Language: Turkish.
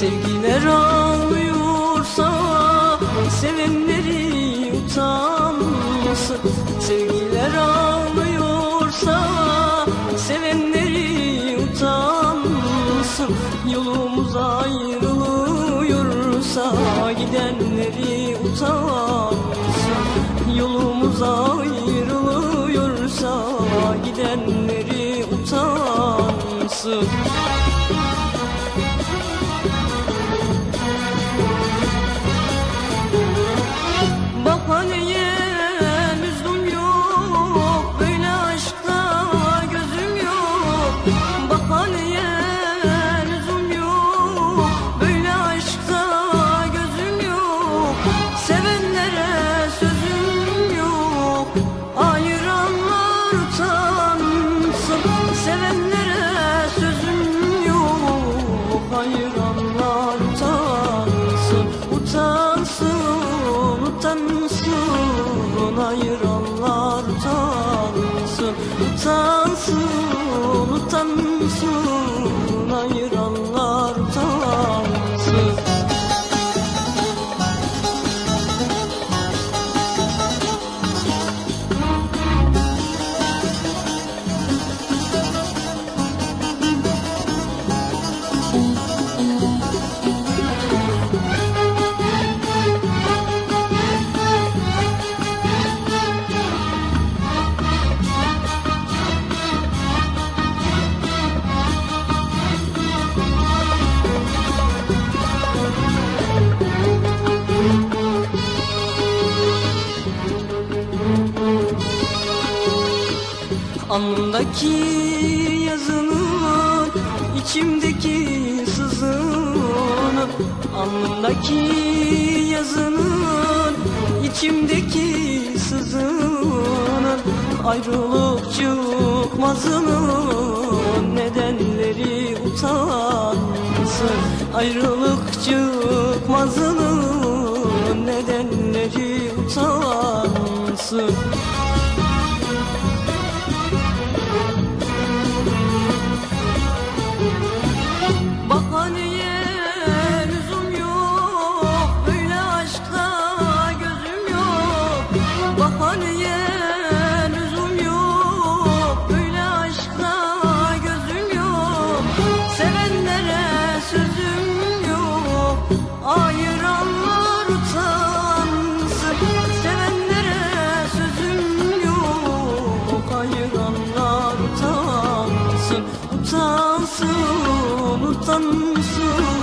Sevgiler ağlıyorsa sevenleri utansın Sevgiler ağlıyorsa sevenleri utansın Yolumuz ayrılıyorsa gidenleri utansın Yolumuz ayrılıyorsa gidenleri utansın utansın utansın. Ayıranlar utansın utansın Alnımdaki yazının içimdeki sızının Alnımdaki yazının içimdeki sızının Ayrılık çıkmazının nedenleri utansın. Ayrılık çıkmazının nedenleri utansın Utansın utansın